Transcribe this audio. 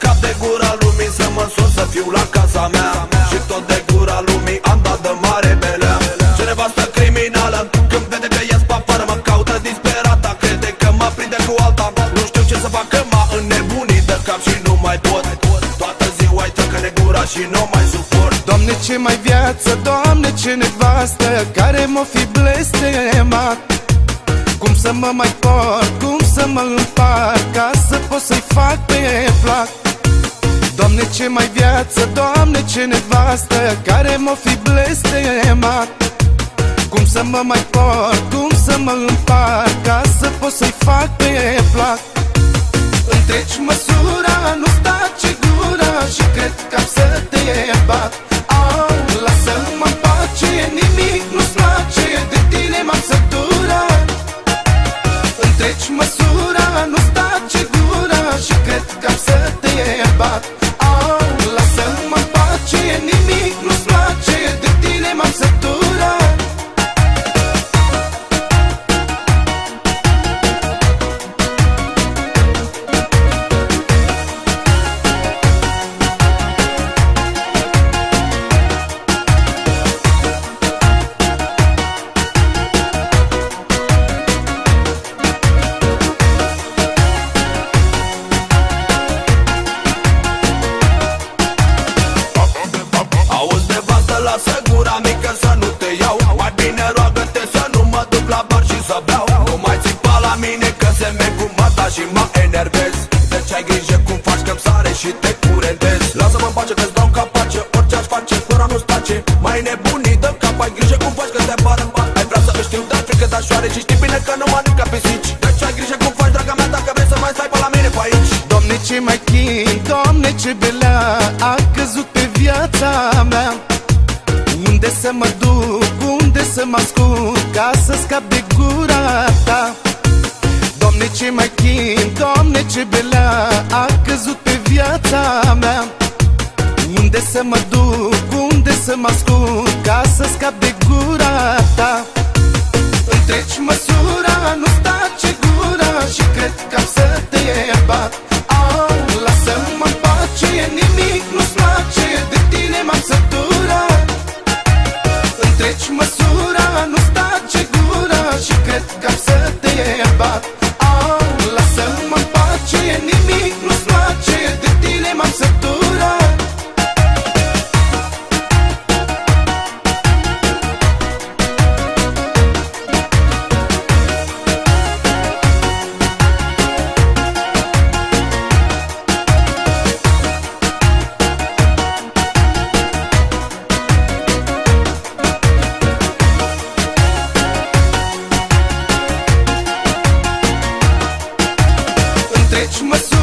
scap de gura lumii Să mă sun să fiu la casa mea. Și tot de gura lumii am dat de mare belea. Ce nevastă criminală Când vede că ies pe afară Mă caută disperata Crede că mă prinde cu alta Nu știu ce să fac că m-a înnebunit de cap Și nu mai pot. Toată ziua ai tăcă gura și nu mai suport. Doamne ce mai viață, Doamne ce nevastă Care m-o fi blestemat. Cum să mă mai port, cum să mă împart Ca să pot să-i fac pe plac Doamne ce mai viață, Doamne ce nevastă Care m-o fi blestemat. Cum să mă mai port, cum să mă împart Ca să pot să-i fac pe plac. Întreci măsura, nu ce gura Și cred că am să te bat. Au, lasă-mă în pace, nimic nu-ți place De tine m-am săturat. Întreci măsura, nu ce mine că se merg cu mata și mă enervez. Deci ai grijă cum faci că sare și te curentez. Lasă-mă în pace că-ți dau capace Orice aș face, fără nu-ți place Mai nebunit, dă cap, ai grijă cum faci că te apară în Ai vrea să știu, dar frică de șoare Și știi bine că nu mănânc ca pisici. Deci ai grijă cum faci, draga mea, dacă vrei să mai stai pe la mine pe aici. Doamne ce mai chin, Doamne ce belea A căzut pe viața mea. Unde să mă duc, unde să mă ascund Ca să scap de gura ta Doamne ce mai chin, Doamne ce bela, A căzut pe viața mea. Unde să mă duc, unde să mă ascund Ca să scap de gura ta? Îmi măsura 춤만 쏘